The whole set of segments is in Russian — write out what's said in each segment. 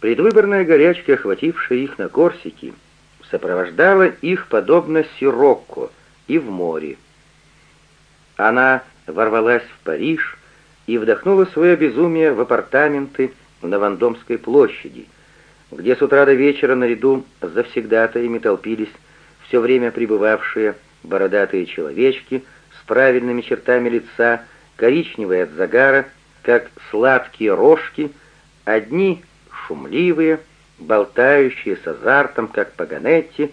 Предвыборная горячка, охватившая их на Корсике, сопровождала их подобно Сирокко и в море. Она ворвалась в Париж и вдохнула свое безумие в апартаменты на Вандомской площади, где с утра до вечера наряду с завсегдатаями толпились все время пребывавшие бородатые человечки с правильными чертами лица, коричневые от загара, как сладкие рожки, одни шумливые, болтающие с азартом, как Паганетти,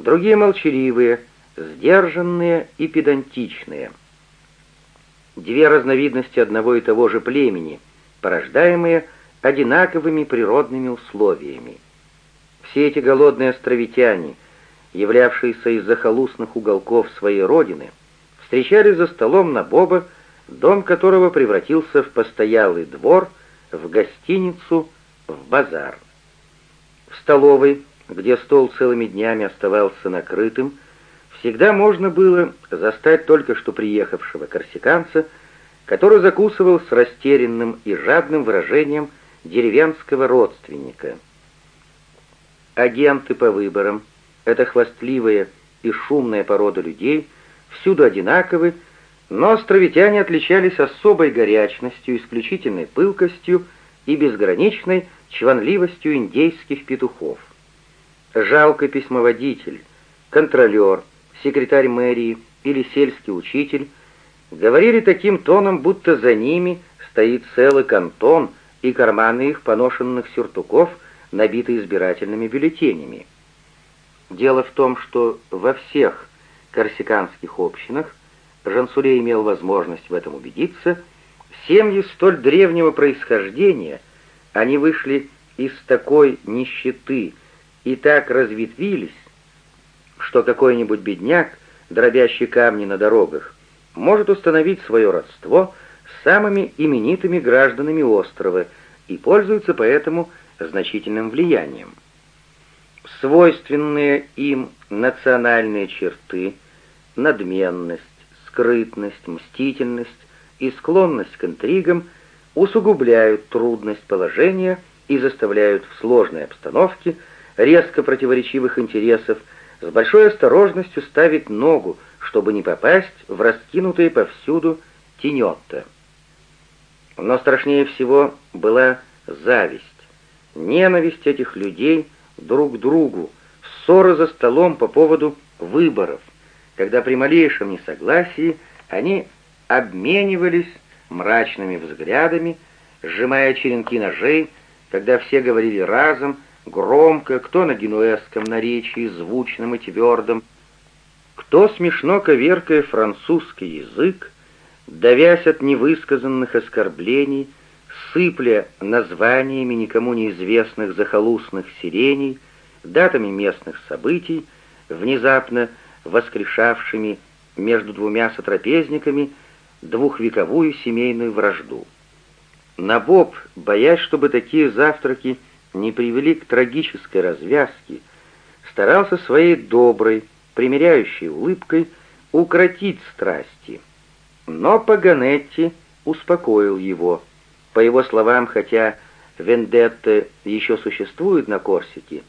другие молчаливые, сдержанные и педантичные. Две разновидности одного и того же племени, порождаемые одинаковыми природными условиями. Все эти голодные островитяне, являвшиеся из захолустных уголков своей родины, встречались за столом на Боба, дом которого превратился в постоялый двор, в гостиницу, в базар. В столовой, где стол целыми днями оставался накрытым, всегда можно было застать только что приехавшего корсиканца, который закусывал с растерянным и жадным выражением деревенского родственника. Агенты по выборам, эта хвастливая и шумная порода людей, всюду одинаковы, но островитяне отличались особой горячностью, исключительной пылкостью и безграничной чванливостью индейских петухов. Жалкий письмоводитель, контролер, секретарь мэрии или сельский учитель говорили таким тоном, будто за ними стоит целый кантон и карманы их поношенных сюртуков, набиты избирательными бюллетенями. Дело в том, что во всех корсиканских общинах Жансуле имел возможность в этом убедиться, семьи столь древнего происхождения, они вышли из такой нищеты и так разветвились, что какой-нибудь бедняк, дробящий камни на дорогах, может установить свое родство с самыми именитыми гражданами острова и пользуется поэтому значительным влиянием. Свойственные им национальные черты, надменность, скрытность, мстительность и склонность к интригам усугубляют трудность положения и заставляют в сложной обстановке резко противоречивых интересов с большой осторожностью ставить ногу, чтобы не попасть в раскинутые повсюду тенетто. Но страшнее всего была зависть, ненависть этих людей друг к другу, ссоры за столом по поводу выборов, когда при малейшем несогласии они обменивались мрачными взглядами, сжимая черенки ножей, когда все говорили разом, громко, кто на генуэзском наречии, звучном и твердом, кто смешно коверкая французский язык, давясь от невысказанных оскорблений, сыпля названиями никому неизвестных захолустных сиреней, датами местных событий, внезапно воскрешавшими между двумя сотрапезниками двухвековую семейную вражду. Набоб, боясь, чтобы такие завтраки не привели к трагической развязке, старался своей доброй, примиряющей улыбкой укротить страсти. Но Паганетти успокоил его. По его словам, хотя вендетта еще существует на Корсике,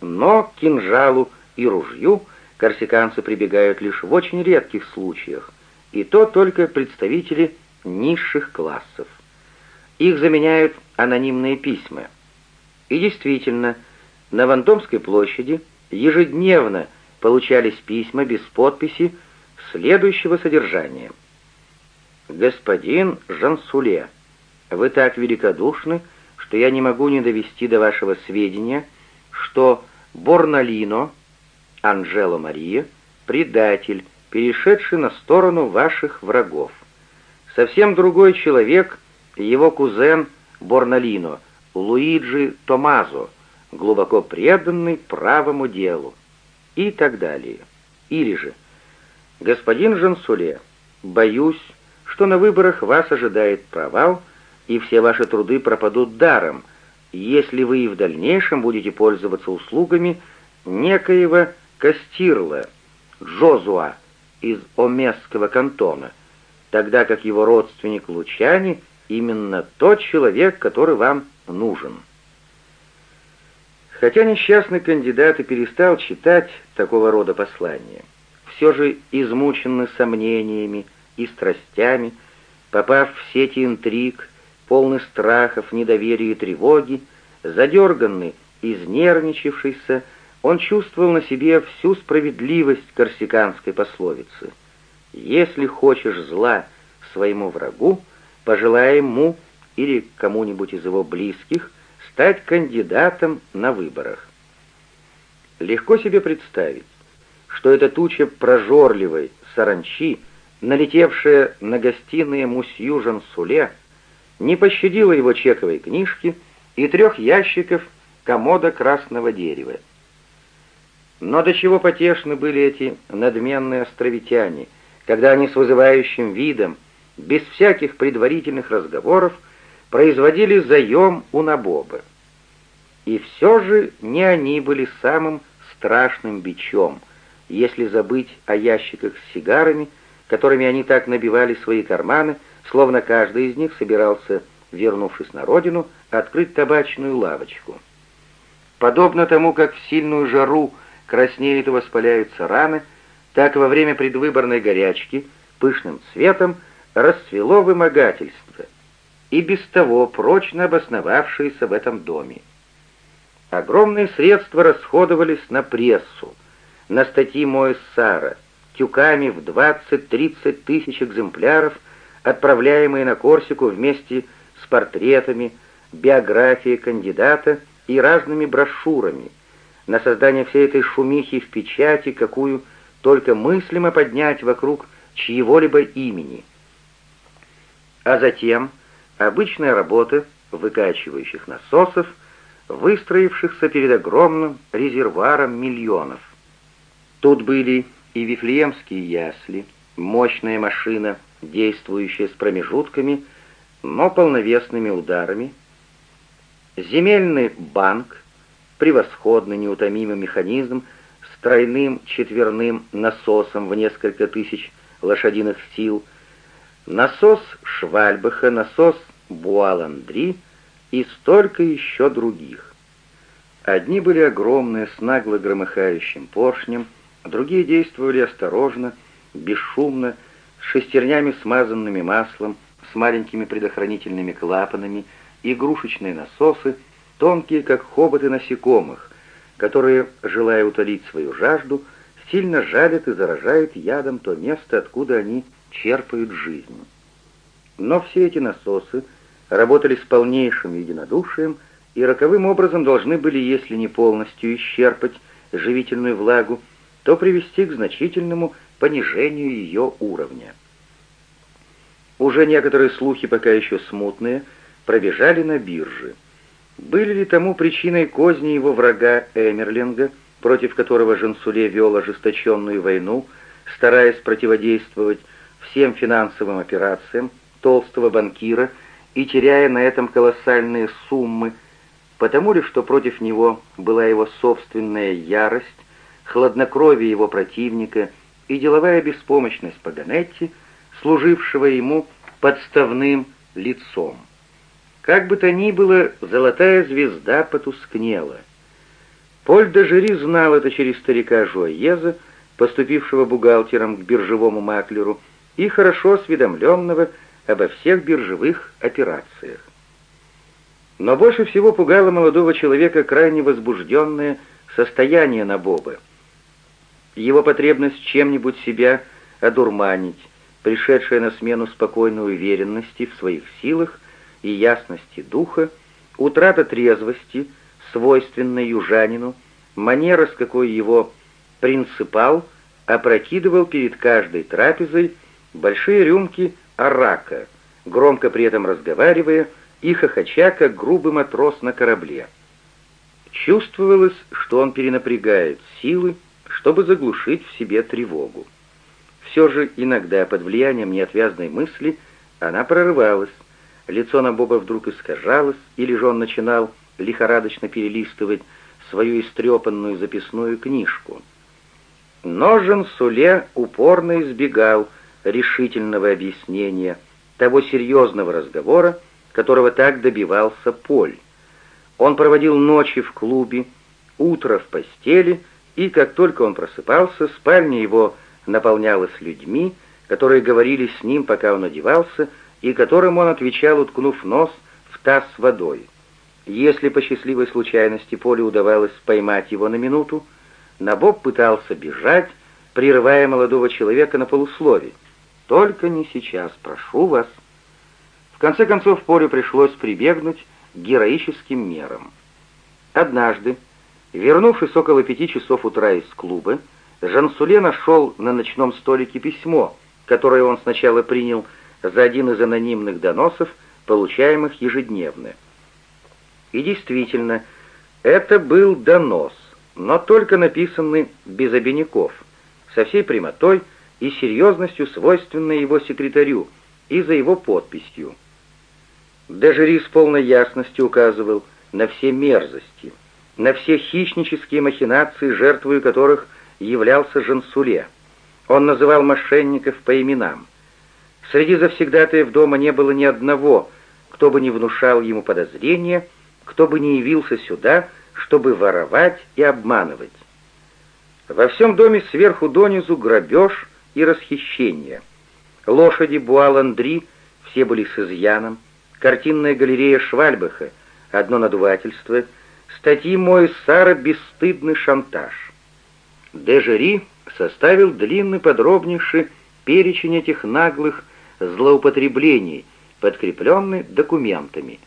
но кинжалу и ружью корсиканцы прибегают лишь в очень редких случаях, и то только представители низших классов. Их заменяют анонимные письма. И действительно, на Вандомской площади ежедневно получались письма без подписи следующего содержания. «Господин Жансуле, вы так великодушны, что я не могу не довести до вашего сведения, что Борналино, Анжела Мария, предатель, перешедший на сторону ваших врагов. Совсем другой человек, его кузен Борналино, Луиджи Томазо, глубоко преданный правому делу. И так далее. Или же, господин Жансуле, боюсь, что на выборах вас ожидает провал, и все ваши труды пропадут даром, если вы и в дальнейшем будете пользоваться услугами некоего Кастирла, Джозуа, из Омесского кантона, тогда как его родственник Лучани именно тот человек, который вам нужен. Хотя несчастный кандидат и перестал читать такого рода послания, все же измученный сомнениями и страстями, попав в сети интриг, полный страхов, недоверия и тревоги, задерганный, изнервничавшийся, он чувствовал на себе всю справедливость корсиканской пословицы. «Если хочешь зла своему врагу, пожелай ему или кому-нибудь из его близких стать кандидатом на выборах». Легко себе представить, что эта туча прожорливой саранчи, налетевшая на гостиные мусью Жансуле, не пощадила его чековой книжки и трех ящиков комода красного дерева. Но до чего потешны были эти надменные островитяне, когда они с вызывающим видом, без всяких предварительных разговоров, производили заем у Набоба. И все же не они были самым страшным бичом, если забыть о ящиках с сигарами, которыми они так набивали свои карманы, словно каждый из них собирался, вернувшись на родину, открыть табачную лавочку. Подобно тому, как в сильную жару краснеют и воспаляются раны, так во время предвыборной горячки пышным цветом расцвело вымогательство, и без того прочно обосновавшееся в этом доме. Огромные средства расходовались на прессу, на статьи Моэссара, тюками в 20-30 тысяч экземпляров, отправляемые на Корсику вместе с портретами, биографией кандидата и разными брошюрами – на создание всей этой шумихи в печати, какую только мыслимо поднять вокруг чьего-либо имени. А затем обычная работа выкачивающих насосов, выстроившихся перед огромным резервуаром миллионов. Тут были и вифлеемские ясли, мощная машина, действующая с промежутками, но полновесными ударами, земельный банк, превосходный неутомимый механизм с тройным четверным насосом в несколько тысяч лошадиных сил, насос Швальбаха, насос Буаландри и столько еще других. Одни были огромные, с нагло громыхающим поршнем, другие действовали осторожно, бесшумно, с шестернями, смазанными маслом, с маленькими предохранительными клапанами, игрушечные насосы — тонкие, как хоботы насекомых, которые, желая утолить свою жажду, сильно жалят и заражают ядом то место, откуда они черпают жизнь. Но все эти насосы работали с полнейшим единодушием и роковым образом должны были, если не полностью исчерпать живительную влагу, то привести к значительному понижению ее уровня. Уже некоторые слухи, пока еще смутные, пробежали на бирже. Были ли тому причиной козни его врага Эмерлинга, против которого Жансуле вел ожесточенную войну, стараясь противодействовать всем финансовым операциям толстого банкира и теряя на этом колоссальные суммы, потому ли, что против него была его собственная ярость, хладнокровие его противника и деловая беспомощность Паганетти, служившего ему подставным лицом. Как бы то ни было, золотая звезда потускнела. Поль де Жери знал это через старика Жуаеза, поступившего бухгалтером к биржевому маклеру, и хорошо осведомленного обо всех биржевых операциях. Но больше всего пугало молодого человека крайне возбужденное состояние Набоба. Его потребность чем-нибудь себя одурманить, пришедшая на смену спокойной уверенности в своих силах, и ясности духа, утрата трезвости, свойственной южанину, манера, с какой его принципал опрокидывал перед каждой трапезой большие рюмки арака, громко при этом разговаривая и хохоча, как грубый матрос на корабле. Чувствовалось, что он перенапрягает силы, чтобы заглушить в себе тревогу. Все же иногда под влиянием неотвязной мысли она прорывалась, Лицо Набоба вдруг искажалось, или же он начинал лихорадочно перелистывать свою истрепанную записную книжку. Но Жансуле упорно избегал решительного объяснения того серьезного разговора, которого так добивался Поль. Он проводил ночи в клубе, утро в постели, и как только он просыпался, спальня его наполнялась людьми, которые говорили с ним, пока он одевался, и которым он отвечал, уткнув нос в таз с водой. Если по счастливой случайности Поле удавалось поймать его на минуту, Набоб пытался бежать, прерывая молодого человека на полуслове. «Только не сейчас, прошу вас». В конце концов, Полю пришлось прибегнуть к героическим мерам. Однажды, вернувшись около пяти часов утра из клуба, Жансуле нашел на ночном столике письмо, которое он сначала принял за один из анонимных доносов, получаемых ежедневно. И действительно, это был донос, но только написанный без обиняков, со всей прямотой и серьезностью, свойственной его секретарю, и за его подписью. Дежери с полной ясностью указывал на все мерзости, на все хищнические махинации, жертвой которых являлся Жансуле. Он называл мошенников по именам. Среди завсегдатаев дома не было ни одного, кто бы не внушал ему подозрения, кто бы не явился сюда, чтобы воровать и обманывать. Во всем доме сверху донизу грабеж и расхищение. Лошади Буаландри все были с изъяном, картинная галерея Швальбаха, одно надувательство, статьи Моэссара «Бесстыдный шантаж». Дежери составил длинный подробнейший перечень этих наглых злоупотреблений, подкрепленный документами.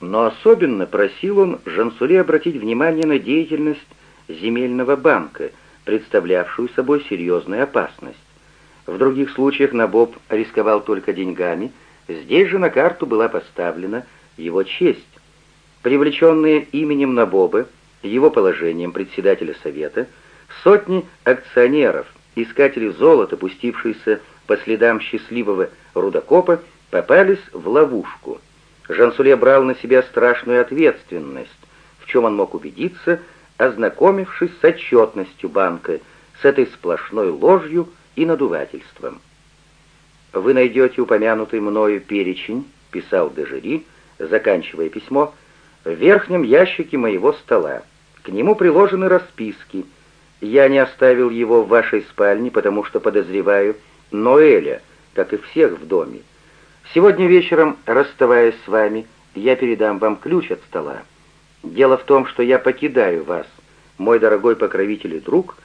Но особенно просил он Жансуле обратить внимание на деятельность земельного банка, представлявшую собой серьезную опасность. В других случаях Набоб рисковал только деньгами, здесь же на карту была поставлена его честь. Привлеченные именем Набоба, его положением председателя совета, сотни акционеров, искатели золота, пустившиеся по следам счастливого рудокопа, попались в ловушку. Жансуле брал на себя страшную ответственность, в чем он мог убедиться, ознакомившись с отчетностью банка, с этой сплошной ложью и надувательством. «Вы найдете упомянутый мною перечень», — писал Дежери, заканчивая письмо, — «в верхнем ящике моего стола. К нему приложены расписки. Я не оставил его в вашей спальне, потому что подозреваю Ноэля, как и всех в доме. Сегодня вечером, расставаясь с вами, я передам вам ключ от стола. Дело в том, что я покидаю вас, мой дорогой покровитель и друг,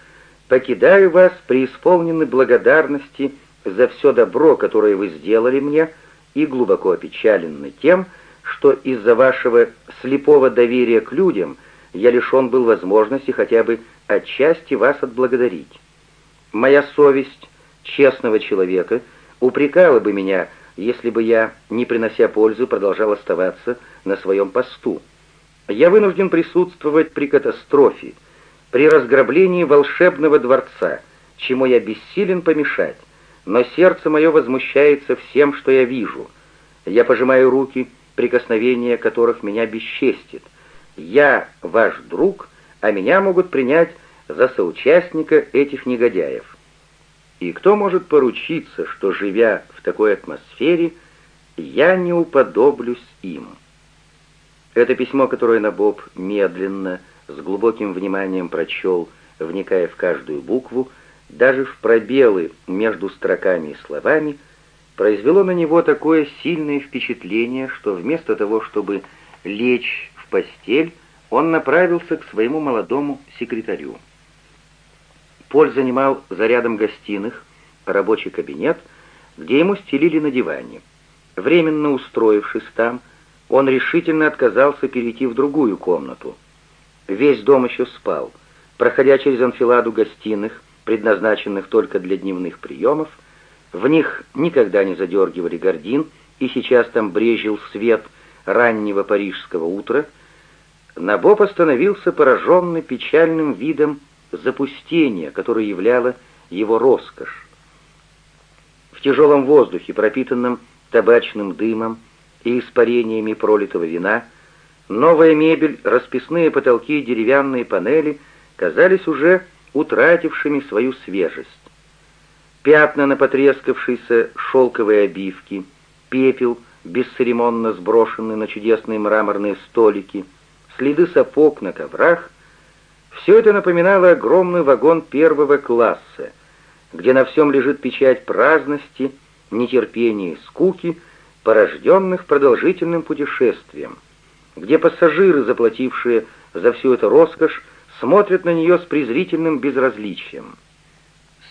покидаю вас преисполненной благодарности за все добро, которое вы сделали мне, и глубоко опечаленный тем, что из-за вашего слепого доверия к людям я лишен был возможности хотя бы отчасти вас отблагодарить. Моя совесть честного человека упрекала бы меня, если бы я, не принося пользы, продолжал оставаться на своем посту. Я вынужден присутствовать при катастрофе, при разграблении волшебного дворца, чему я бессилен помешать, но сердце мое возмущается всем, что я вижу. Я пожимаю руки, прикосновения которых меня бесчестит. Я ваш друг, а меня могут принять за соучастника этих негодяев. И кто может поручиться, что, живя в такой атмосфере, я не уподоблюсь им? Это письмо, которое Набоб медленно, с глубоким вниманием прочел, вникая в каждую букву, даже в пробелы между строками и словами, произвело на него такое сильное впечатление, что вместо того, чтобы лечь в постель, он направился к своему молодому секретарю. Поль занимал за рядом гостиных рабочий кабинет, где ему стелили на диване. Временно устроившись там, он решительно отказался перейти в другую комнату. Весь дом еще спал. Проходя через анфиладу гостиных, предназначенных только для дневных приемов, в них никогда не задергивали гордин, и сейчас там брежил свет раннего парижского утра, Набоб остановился пораженный печальным видом запустение, которое являло его роскошь. В тяжелом воздухе, пропитанном табачным дымом и испарениями пролитого вина, новая мебель, расписные потолки и деревянные панели казались уже утратившими свою свежесть. Пятна на потрескавшейся шелковой обивке, пепел, бесцеремонно сброшенный на чудесные мраморные столики, следы сапог на коврах — Все это напоминало огромный вагон первого класса, где на всем лежит печать праздности, нетерпения и скуки, порожденных продолжительным путешествием, где пассажиры, заплатившие за всю эту роскошь, смотрят на нее с презрительным безразличием.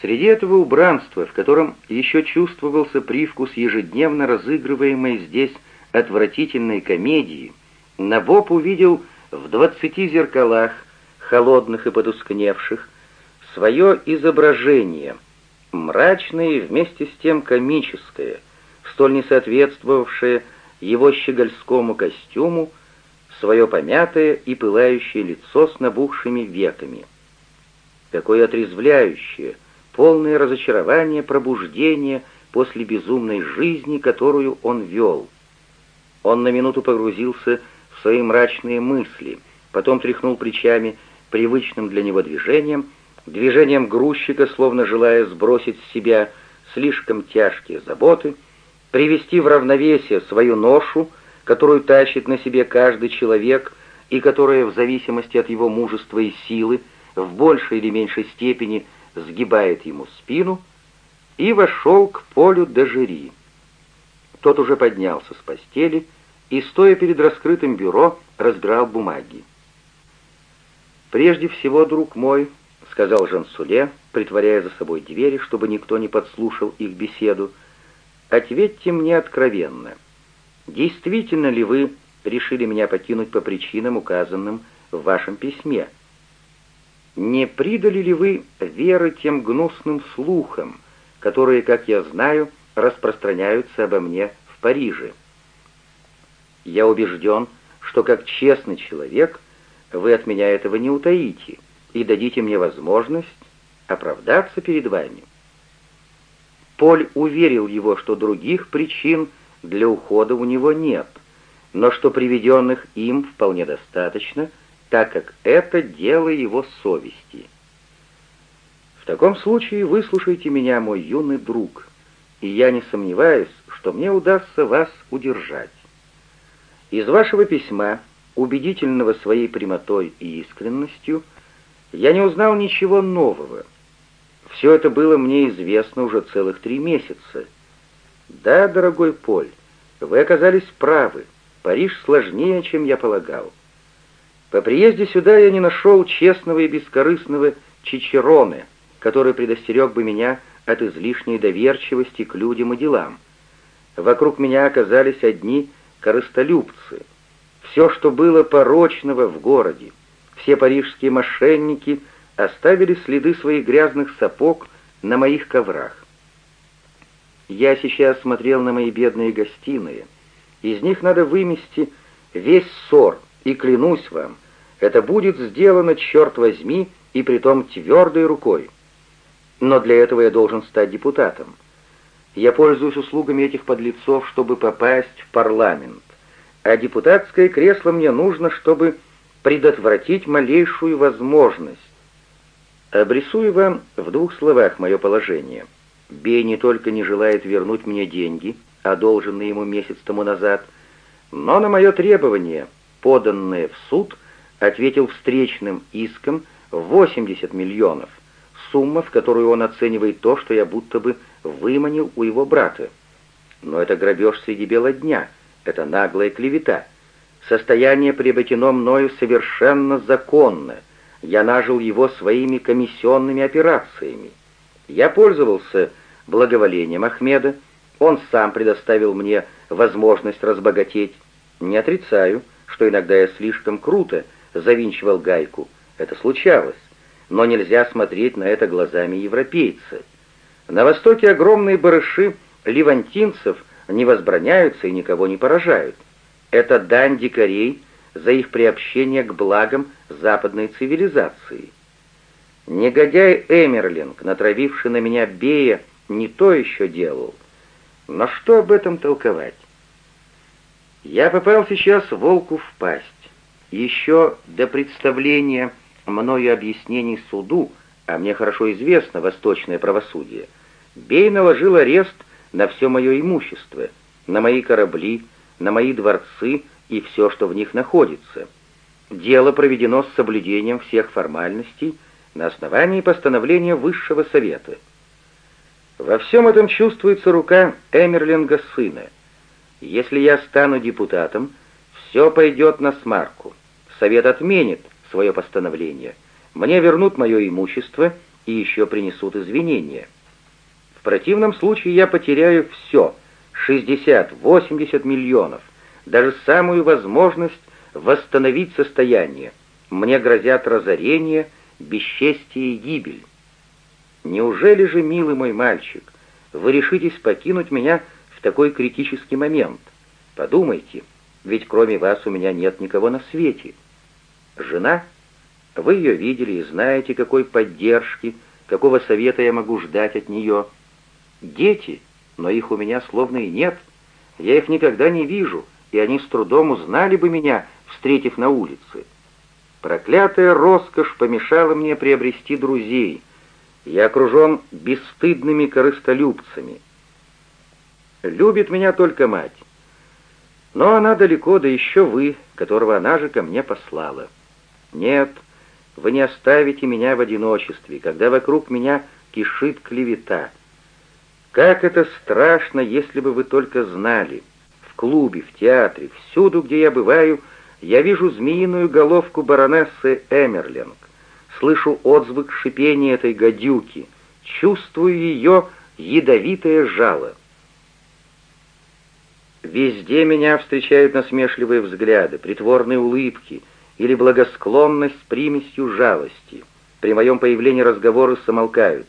Среди этого убранства, в котором еще чувствовался привкус ежедневно разыгрываемой здесь отвратительной комедии, Набоб увидел в двадцати зеркалах, холодных и потускневших, свое изображение, мрачное и вместе с тем комическое, столь не соответствовавшее его щегольскому костюму, свое помятое и пылающее лицо с набухшими веками. Какое отрезвляющее, полное разочарование пробуждение после безумной жизни, которую он вел. Он на минуту погрузился в свои мрачные мысли, потом тряхнул плечами привычным для него движением, движением грузчика, словно желая сбросить с себя слишком тяжкие заботы, привести в равновесие свою ношу, которую тащит на себе каждый человек и которая, в зависимости от его мужества и силы, в большей или меньшей степени сгибает ему спину, и вошел к полю Дежери. Тот уже поднялся с постели и, стоя перед раскрытым бюро, разбирал бумаги. «Прежде всего, друг мой», — сказал Жансуле, притворяя за собой двери, чтобы никто не подслушал их беседу, — «ответьте мне откровенно. Действительно ли вы решили меня покинуть по причинам, указанным в вашем письме?» Не придали ли вы веры тем гнусным слухам, которые, как я знаю, распространяются обо мне в Париже? Я убежден, что как честный человек вы от меня этого не утаите и дадите мне возможность оправдаться перед вами. Поль уверил его, что других причин для ухода у него нет, но что приведенных им вполне достаточно — так как это дело его совести. В таком случае выслушайте меня, мой юный друг, и я не сомневаюсь, что мне удастся вас удержать. Из вашего письма, убедительного своей прямотой и искренностью, я не узнал ничего нового. Все это было мне известно уже целых три месяца. Да, дорогой Поль, вы оказались правы, Париж сложнее, чем я полагал. По приезде сюда я не нашел честного и бескорыстного Чичероне, который предостерег бы меня от излишней доверчивости к людям и делам. Вокруг меня оказались одни корыстолюбцы. Все, что было порочного в городе, все парижские мошенники оставили следы своих грязных сапог на моих коврах. Я сейчас смотрел на мои бедные гостиные. Из них надо вымести весь ссор, и клянусь вам, это будет сделано, черт возьми, и притом твердой рукой. Но для этого я должен стать депутатом. Я пользуюсь услугами этих подлецов, чтобы попасть в парламент. А депутатское кресло мне нужно, чтобы предотвратить малейшую возможность. Обрисую вам в двух словах мое положение. Бей не только не желает вернуть мне деньги, одолженные ему месяц тому назад, но на мое требование, поданное в суд, ответил встречным иском 80 миллионов, сумма, в которую он оценивает то, что я будто бы выманил у его брата. Но это грабеж среди бела дня, это наглая клевета. Состояние приобретено мною совершенно законно. Я нажил его своими комиссионными операциями. Я пользовался благоволением Ахмеда, он сам предоставил мне возможность разбогатеть. Не отрицаю, что иногда я слишком круто завинчивал гайку. Это случалось, но нельзя смотреть на это глазами европейца. На Востоке огромные барыши левантинцев не возбраняются и никого не поражают. Это дань дикарей за их приобщение к благам западной цивилизации. Негодяй Эмерлинг, натравивший на меня Бея, не то еще делал. Но что об этом толковать? Я попал сейчас волку в пасть. Еще до представления мною объяснений суду, а мне хорошо известно восточное правосудие, Бей наложил арест на все мое имущество, на мои корабли, на мои дворцы и все, что в них находится. дело проведено с соблюдением всех формальностей на основании постановления Высшего Совета. Во всем этом чувствуется рука Эмерлинга сына. Если я стану депутатом, все пойдет на смарку. Совет отменит свое постановление. Мне вернут мое имущество и еще принесут извинения. В противном случае я потеряю все — 60-80 миллионов, даже самую возможность восстановить состояние. Мне грозят разорение, бесчестие и гибель. Неужели же, милый мой мальчик, вы решитесь покинуть меня в такой критический момент? Подумайте, ведь кроме вас у меня нет никого на свете. Жена? Вы ее видели и знаете, какой поддержки, какого совета я могу ждать от нее. Дети? Но их у меня словно и нет. Я их никогда не вижу, и они с трудом узнали бы меня, встретив на улице. Проклятая роскошь помешала мне приобрести друзей. Я окружен бесстыдными корыстолюбцами. Любит меня только мать. Но она далеко, да еще вы, которого она же ко мне послала. Нет, вы не оставите меня в одиночестве, когда вокруг меня кишит клевета. Как это страшно, если бы вы только знали. В клубе, в театре, всюду, где я бываю, я вижу змеиную головку баронессы Эмерлинг, слышу отзвук шипения этой гадюки, чувствую ее ядовитое жало. Везде меня встречают насмешливые взгляды, притворные улыбки или благосклонность с примесью жалости. При моем появлении разговоры замолкают.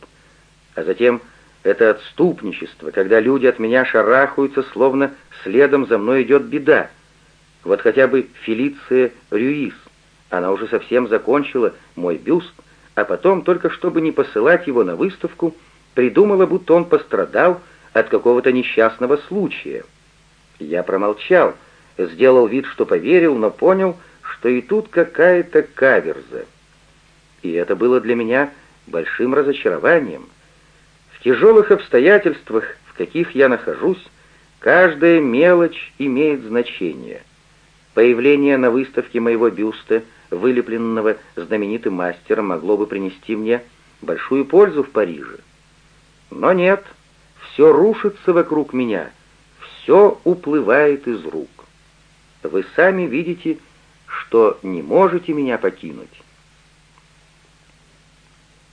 А затем это отступничество, когда люди от меня шарахаются, словно следом за мной идет беда — вот хотя бы Фелиция Рюис. Она уже совсем закончила мой бюст, а потом, только чтобы не посылать его на выставку, придумала, будто он пострадал от какого-то несчастного случая. Я промолчал, сделал вид, что поверил, но понял, что и тут какая-то каверза. И это было для меня большим разочарованием. Тяжелых обстоятельствах, в каких я нахожусь, каждая мелочь имеет значение — Появление на выставке моего бюста, вылепленного знаменитым мастером, могло бы принести мне большую пользу в Париже. Но нет, все рушится вокруг меня, все уплывает из рук. Вы сами видите, что не можете меня покинуть.